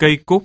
cây cúc.